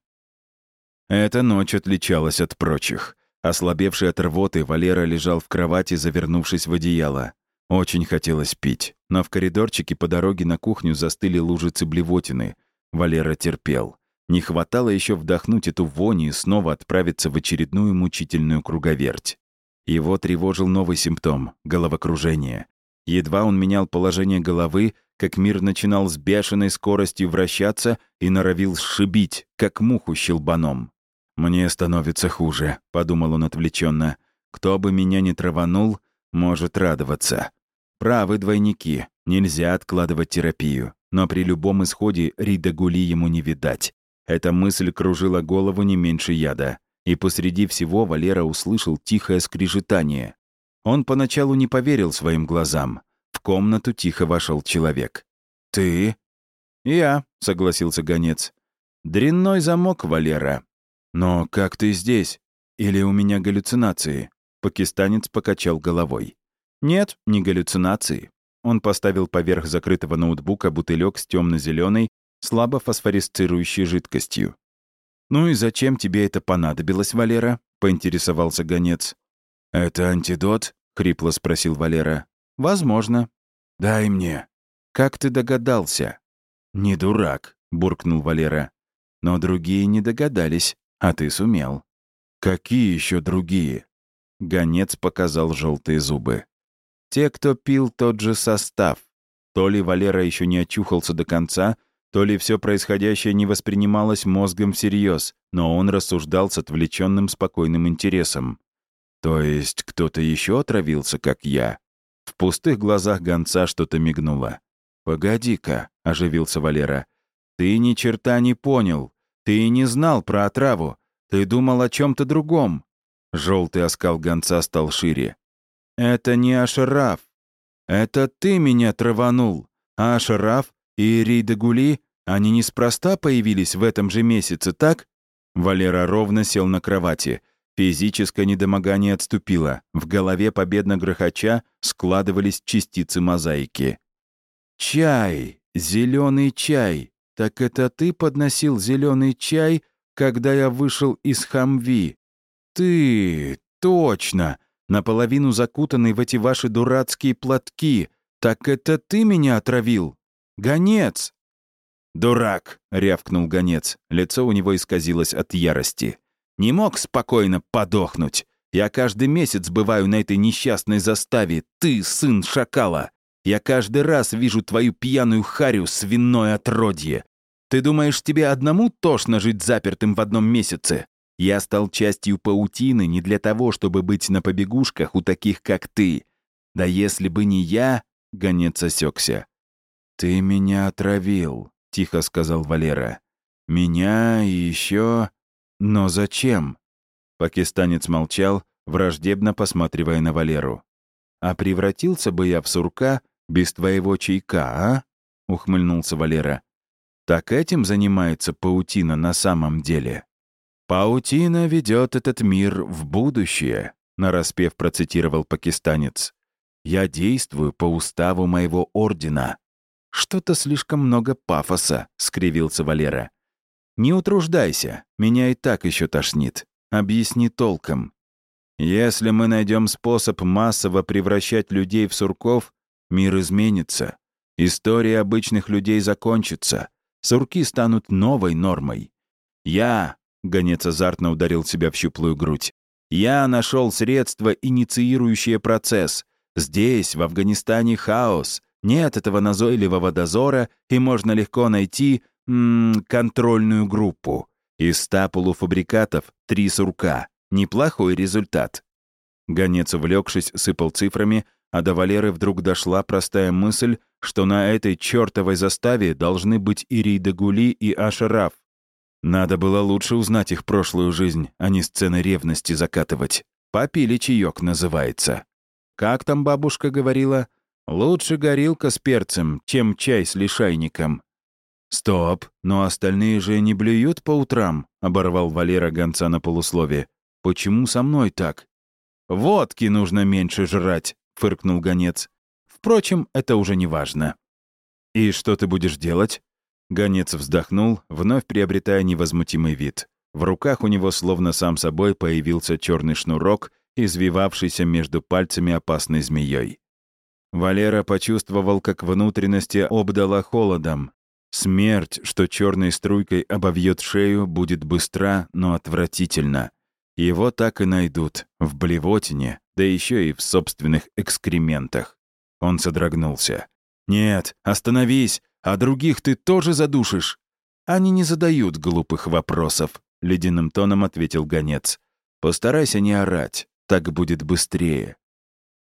Эта ночь отличалась от прочих. Ослабевший от рвоты, Валера лежал в кровати, завернувшись в одеяло. Очень хотелось пить, но в коридорчике по дороге на кухню застыли лужицы блевотины. Валера терпел. Не хватало еще вдохнуть эту вонь и снова отправиться в очередную мучительную круговерть. Его тревожил новый симптом — головокружение. Едва он менял положение головы, как мир начинал с бешеной скоростью вращаться и норовил сшибить, как муху щелбаном. «Мне становится хуже», — подумал он отвлеченно. «Кто бы меня ни траванул, может радоваться. Правы двойники, нельзя откладывать терапию, но при любом исходе Рида Гули ему не видать. Эта мысль кружила голову не меньше яда. И посреди всего Валера услышал тихое скрежетание. Он поначалу не поверил своим глазам. В комнату тихо вошел человек. «Ты?» «Я», — согласился гонец. «Дрянной замок, Валера». «Но как ты здесь? Или у меня галлюцинации?» Пакистанец покачал головой. «Нет, не галлюцинации». Он поставил поверх закрытого ноутбука бутылек с темно-зеленой, слабо фосфорисцирующей жидкостью. «Ну и зачем тебе это понадобилось, Валера?» — поинтересовался гонец. «Это антидот?» — хрипло спросил Валера. «Возможно». «Дай мне». «Как ты догадался?» «Не дурак», — буркнул Валера. «Но другие не догадались, а ты сумел». «Какие еще другие?» Гонец показал желтые зубы. «Те, кто пил тот же состав. То ли Валера еще не очухался до конца, то ли все происходящее не воспринималось мозгом всерьез, но он рассуждал с отвлеченным спокойным интересом. То есть кто-то еще отравился, как я? В пустых глазах гонца что-то мигнуло. «Погоди-ка», — оживился Валера. «Ты ни черта не понял. Ты и не знал про отраву. Ты думал о чем то другом». Желтый оскал гонца стал шире. «Это не Ашраф. Это ты меня траванул. А Ашраф и Рида Гули, они неспроста появились в этом же месяце, так? Валера ровно сел на кровати. Физическое недомогание отступило. В голове победно грохоча складывались частицы мозаики. «Чай! Зеленый чай! Так это ты подносил зеленый чай, когда я вышел из Хамви? Ты! Точно! Наполовину закутанный в эти ваши дурацкие платки! Так это ты меня отравил!» «Гонец!» «Дурак!» — рявкнул гонец. Лицо у него исказилось от ярости. «Не мог спокойно подохнуть. Я каждый месяц бываю на этой несчастной заставе. Ты, сын шакала. Я каждый раз вижу твою пьяную харю, свиное отродье. Ты думаешь, тебе одному тошно жить запертым в одном месяце? Я стал частью паутины не для того, чтобы быть на побегушках у таких, как ты. Да если бы не я...» — гонец осекся. «Ты меня отравил», — тихо сказал Валера. «Меня и еще... Но зачем?» Пакистанец молчал, враждебно посматривая на Валеру. «А превратился бы я в сурка без твоего чайка, а?» — ухмыльнулся Валера. «Так этим занимается паутина на самом деле?» «Паутина ведет этот мир в будущее», — нараспев процитировал пакистанец. «Я действую по уставу моего ордена. «Что-то слишком много пафоса», — скривился Валера. «Не утруждайся, меня и так еще тошнит. Объясни толком. Если мы найдем способ массово превращать людей в сурков, мир изменится. История обычных людей закончится. Сурки станут новой нормой. Я, — гонец азартно ударил себя в щуплую грудь, я нашел средство, инициирующее процесс. Здесь, в Афганистане, хаос. Нет этого назойливого дозора, и можно легко найти м -м, контрольную группу. Из ста полуфабрикатов — три сурка. Неплохой результат. Гонец, увлекшись, сыпал цифрами, а до Валеры вдруг дошла простая мысль, что на этой чертовой заставе должны быть и Рида Гули, и Ашараф. Надо было лучше узнать их прошлую жизнь, а не сцены ревности закатывать. «Попили чаек» называется. Как там бабушка говорила? Лучше горилка с перцем, чем чай с лишайником. «Стоп, но остальные же не блюют по утрам», — оборвал Валера гонца на полуслове. «Почему со мной так?» «Водки нужно меньше жрать», — фыркнул гонец. «Впрочем, это уже не важно». «И что ты будешь делать?» Гонец вздохнул, вновь приобретая невозмутимый вид. В руках у него словно сам собой появился черный шнурок, извивавшийся между пальцами опасной змеей. Валера почувствовал, как внутренности обдала холодом. Смерть, что черной струйкой обовьет шею, будет быстра, но отвратительно. Его так и найдут, в блевотине, да еще и в собственных экскрементах. Он содрогнулся. «Нет, остановись, а других ты тоже задушишь?» «Они не задают глупых вопросов», — ледяным тоном ответил гонец. «Постарайся не орать, так будет быстрее».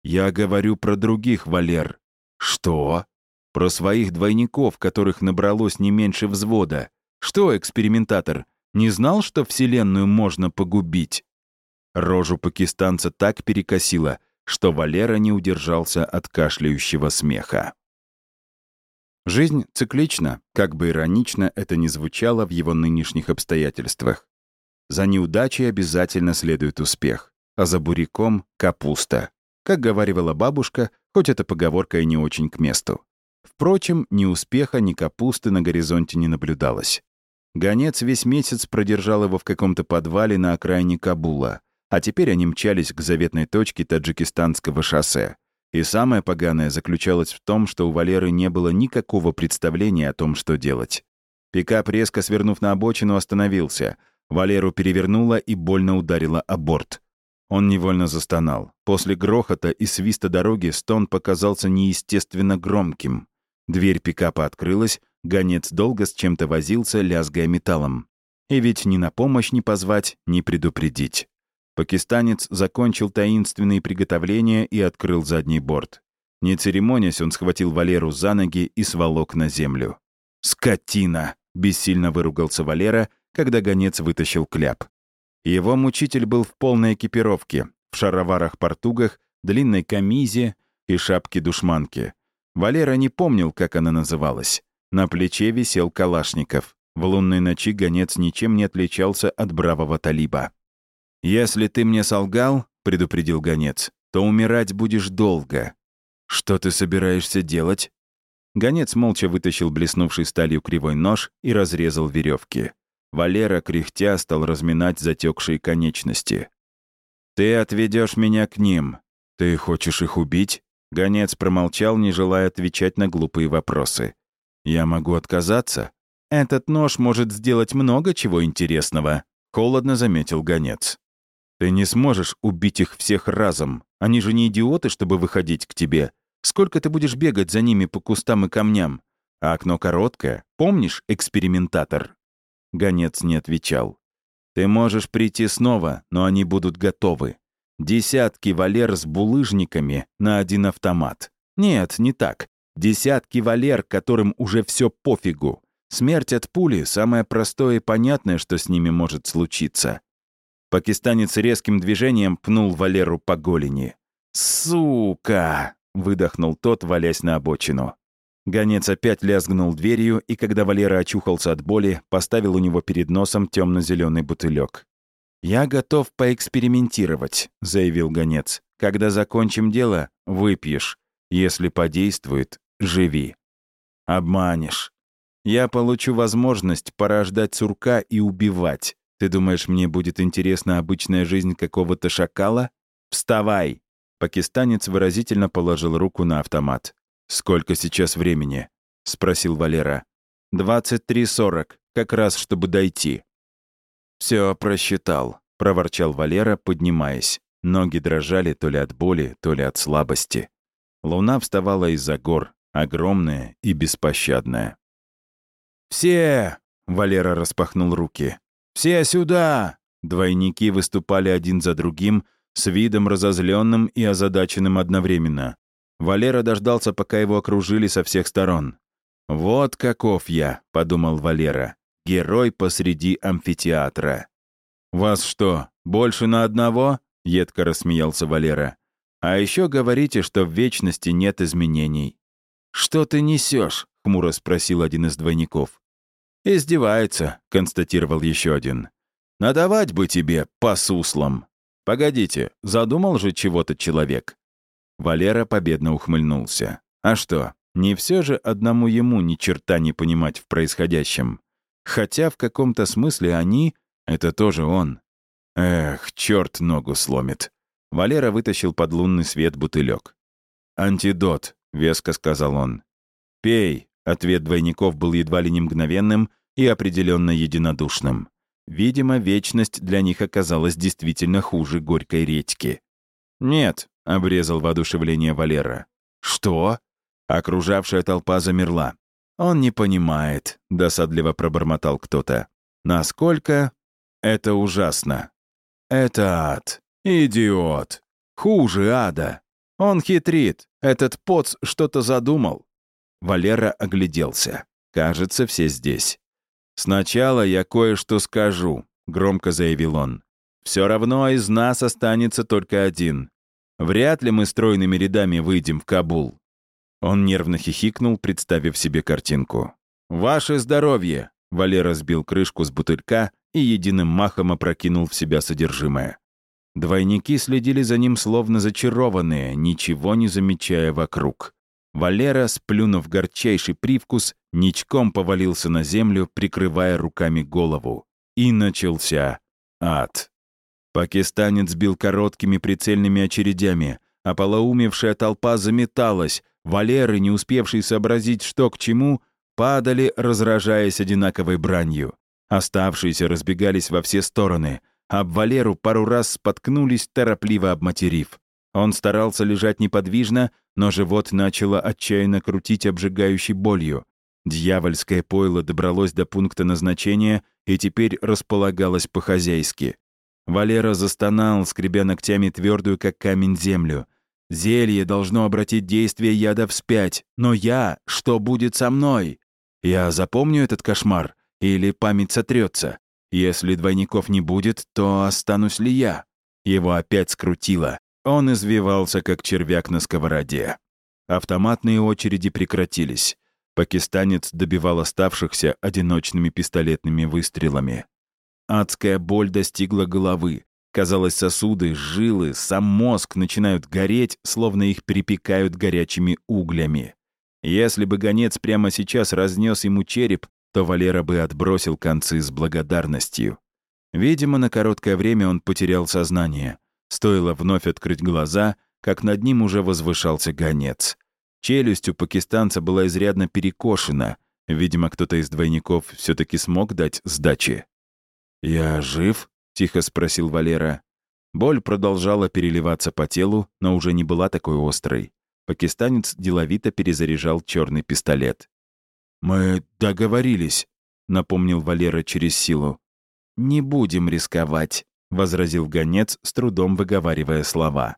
«Я говорю про других, Валер». «Что?» «Про своих двойников, которых набралось не меньше взвода. Что, экспериментатор, не знал, что Вселенную можно погубить?» Рожу пакистанца так перекосило, что Валера не удержался от кашляющего смеха. Жизнь циклична, как бы иронично это ни звучало в его нынешних обстоятельствах. За неудачей обязательно следует успех, а за буряком — капуста. Как говаривала бабушка, хоть эта поговорка и не очень к месту. Впрочем, ни успеха, ни капусты на горизонте не наблюдалось. Гонец весь месяц продержал его в каком-то подвале на окраине Кабула, а теперь они мчались к заветной точке таджикистанского шоссе. И самое поганое заключалось в том, что у Валеры не было никакого представления о том, что делать. Пикап, резко свернув на обочину, остановился. Валеру перевернуло и больно ударило о борт. Он невольно застонал. После грохота и свиста дороги стон показался неестественно громким. Дверь пикапа открылась, гонец долго с чем-то возился, лязгая металлом. И ведь ни на помощь не позвать, ни предупредить. Пакистанец закончил таинственные приготовления и открыл задний борт. Не церемонясь, он схватил Валеру за ноги и сволок на землю. «Скотина!» — бессильно выругался Валера, когда гонец вытащил кляп. Его мучитель был в полной экипировке, в шароварах-португах, длинной камизе и шапке-душманки. Валера не помнил, как она называлась. На плече висел Калашников. В лунной ночи гонец ничем не отличался от бравого талиба. «Если ты мне солгал, — предупредил гонец, — то умирать будешь долго. Что ты собираешься делать?» Гонец молча вытащил блеснувший сталью кривой нож и разрезал веревки. Валера, кряхтя, стал разминать затекшие конечности. «Ты отведешь меня к ним. Ты хочешь их убить?» Гонец промолчал, не желая отвечать на глупые вопросы. «Я могу отказаться?» «Этот нож может сделать много чего интересного», — холодно заметил гонец. Ты не сможешь убить их всех разом. Они же не идиоты, чтобы выходить к тебе. Сколько ты будешь бегать за ними по кустам и камням? А окно короткое. Помнишь, экспериментатор?» Гонец не отвечал. «Ты можешь прийти снова, но они будут готовы. Десятки валер с булыжниками на один автомат. Нет, не так. Десятки валер, которым уже все пофигу. Смерть от пули — самое простое и понятное, что с ними может случиться. Пакистанец резким движением пнул Валеру по голени. «Сука!» — выдохнул тот, валясь на обочину. Гонец опять лязгнул дверью, и когда Валера очухался от боли, поставил у него перед носом темно-зеленый бутылек. «Я готов поэкспериментировать», — заявил гонец. «Когда закончим дело, выпьешь. Если подействует, живи». «Обманешь. Я получу возможность порождать сурка и убивать. Ты думаешь, мне будет интересна обычная жизнь какого-то шакала? Вставай!» Пакистанец выразительно положил руку на автомат. «Сколько сейчас времени?» — спросил Валера. «Двадцать три сорок, как раз, чтобы дойти». «Все просчитал», — проворчал Валера, поднимаясь. Ноги дрожали то ли от боли, то ли от слабости. Луна вставала из-за гор, огромная и беспощадная. «Все!» — Валера распахнул руки. «Все сюда!» Двойники выступали один за другим, с видом разозленным и озадаченным одновременно. Валера дождался, пока его окружили со всех сторон. «Вот каков я», — подумал Валера, — «герой посреди амфитеатра». «Вас что, больше на одного?» — едко рассмеялся Валера. «А еще говорите, что в вечности нет изменений». «Что ты несешь? хмуро спросил один из двойников. «Издевается», — констатировал еще один. «Надавать бы тебе по суслам». Погодите, задумал же чего-то человек?» Валера победно ухмыльнулся. «А что, не все же одному ему ни черта не понимать в происходящем. Хотя в каком-то смысле они — это тоже он. Эх, черт ногу сломит». Валера вытащил под лунный свет бутылек. «Антидот», — веско сказал он. «Пей», — ответ двойников был едва ли не мгновенным и определенно единодушным. Видимо, вечность для них оказалась действительно хуже горькой редьки. «Нет», — обрезал воодушевление Валера. «Что?» Окружавшая толпа замерла. «Он не понимает», — досадливо пробормотал кто-то. «Насколько?» «Это ужасно». «Это ад. Идиот. Хуже ада. Он хитрит. Этот поц что-то задумал». Валера огляделся. «Кажется, все здесь». «Сначала я кое-что скажу», — громко заявил он. «Все равно из нас останется только один. Вряд ли мы стройными рядами выйдем в Кабул». Он нервно хихикнул, представив себе картинку. «Ваше здоровье!» — Валера сбил крышку с бутылька и единым махом опрокинул в себя содержимое. Двойники следили за ним словно зачарованные, ничего не замечая вокруг. Валера, сплюнув горчайший привкус, ничком повалился на землю, прикрывая руками голову. И начался ад. Пакистанец бил короткими прицельными очередями, а полоумевшая толпа заметалась. Валеры, не успевший сообразить, что к чему, падали, разражаясь одинаковой бранью. Оставшиеся разбегались во все стороны. Об Валеру пару раз споткнулись, торопливо обматерив. Он старался лежать неподвижно, но живот начало отчаянно крутить обжигающей болью. Дьявольское пойло добралось до пункта назначения и теперь располагалось по-хозяйски. Валера застонал, скребя ногтями твердую, как камень, землю. Зелье должно обратить действие яда вспять. Но я? Что будет со мной? Я запомню этот кошмар? Или память сотрется? Если двойников не будет, то останусь ли я? Его опять скрутило. Он извивался, как червяк на сковороде. Автоматные очереди прекратились. Пакистанец добивал оставшихся одиночными пистолетными выстрелами. Адская боль достигла головы. Казалось, сосуды, жилы, сам мозг начинают гореть, словно их перепекают горячими углями. Если бы гонец прямо сейчас разнес ему череп, то Валера бы отбросил концы с благодарностью. Видимо, на короткое время он потерял сознание. Стоило вновь открыть глаза, как над ним уже возвышался гонец. Челюсть у пакистанца была изрядно перекошена. Видимо, кто-то из двойников все таки смог дать сдачи. «Я жив?» — тихо спросил Валера. Боль продолжала переливаться по телу, но уже не была такой острой. Пакистанец деловито перезаряжал черный пистолет. «Мы договорились», — напомнил Валера через силу. «Не будем рисковать», — возразил гонец, с трудом выговаривая слова.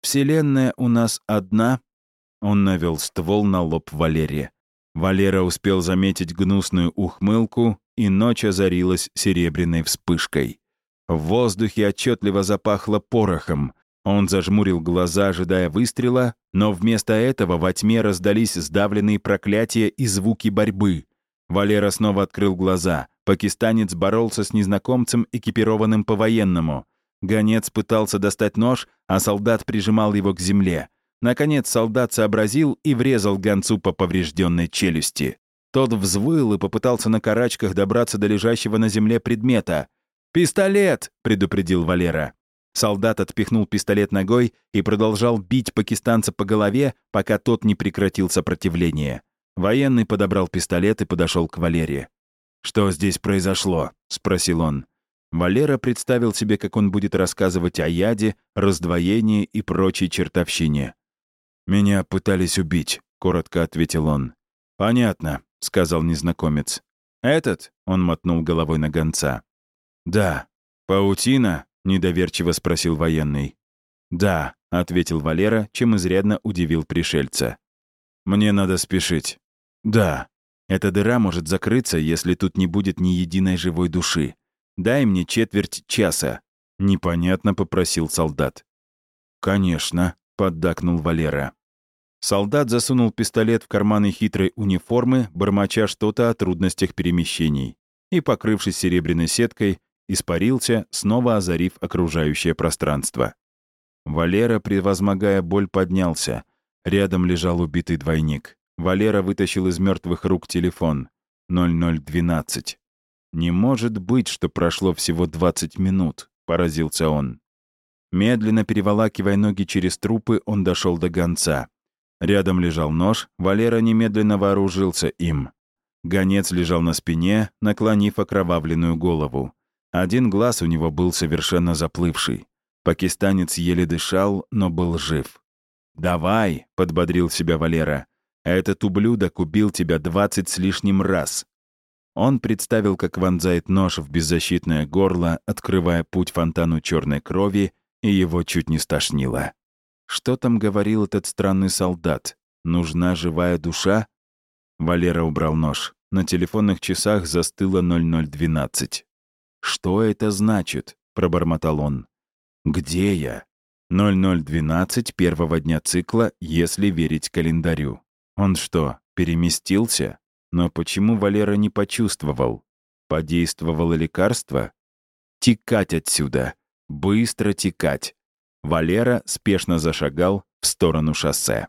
«Вселенная у нас одна?» Он навел ствол на лоб Валерия. Валера успел заметить гнусную ухмылку, и ночь озарилась серебряной вспышкой. В воздухе отчетливо запахло порохом. Он зажмурил глаза, ожидая выстрела, но вместо этого во тьме раздались сдавленные проклятия и звуки борьбы. Валера снова открыл глаза. Пакистанец боролся с незнакомцем, экипированным по-военному. Гонец пытался достать нож, а солдат прижимал его к земле. Наконец солдат сообразил и врезал гонцу по поврежденной челюсти. Тот взвыл и попытался на карачках добраться до лежащего на земле предмета. «Пистолет!» — предупредил Валера. Солдат отпихнул пистолет ногой и продолжал бить пакистанца по голове, пока тот не прекратил сопротивление. Военный подобрал пистолет и подошел к Валере. «Что здесь произошло?» — спросил он. Валера представил себе, как он будет рассказывать о яде, раздвоении и прочей чертовщине. «Меня пытались убить», — коротко ответил он. «Понятно», — сказал незнакомец. «Этот?» — он мотнул головой на гонца. «Да». «Паутина?» — недоверчиво спросил военный. «Да», — ответил Валера, чем изрядно удивил пришельца. «Мне надо спешить». «Да». Эта дыра может закрыться, если тут не будет ни единой живой души. Дай мне четверть часа». Непонятно попросил солдат. «Конечно», — поддакнул Валера. Солдат засунул пистолет в карманы хитрой униформы, бормоча что-то о трудностях перемещений, и, покрывшись серебряной сеткой, испарился, снова озарив окружающее пространство. Валера, превозмогая боль, поднялся. Рядом лежал убитый двойник. Валера вытащил из мертвых рук телефон. 0012. «Не может быть, что прошло всего 20 минут», — поразился он. Медленно переволакивая ноги через трупы, он дошел до гонца. Рядом лежал нож, Валера немедленно вооружился им. Гонец лежал на спине, наклонив окровавленную голову. Один глаз у него был совершенно заплывший. Пакистанец еле дышал, но был жив. «Давай», — подбодрил себя Валера, — «этот ублюдок убил тебя двадцать с лишним раз». Он представил, как вонзает нож в беззащитное горло, открывая путь фонтану черной крови, и его чуть не стошнило. Что там говорил этот странный солдат? Нужна живая душа? Валера убрал нож. На телефонных часах застыло 0012. «Что это значит?» — пробормотал он. «Где я?» 0012 первого дня цикла, если верить календарю. Он что, переместился? Но почему Валера не почувствовал? Подействовало лекарство? Текать отсюда. Быстро текать. Валера спешно зашагал в сторону шоссе.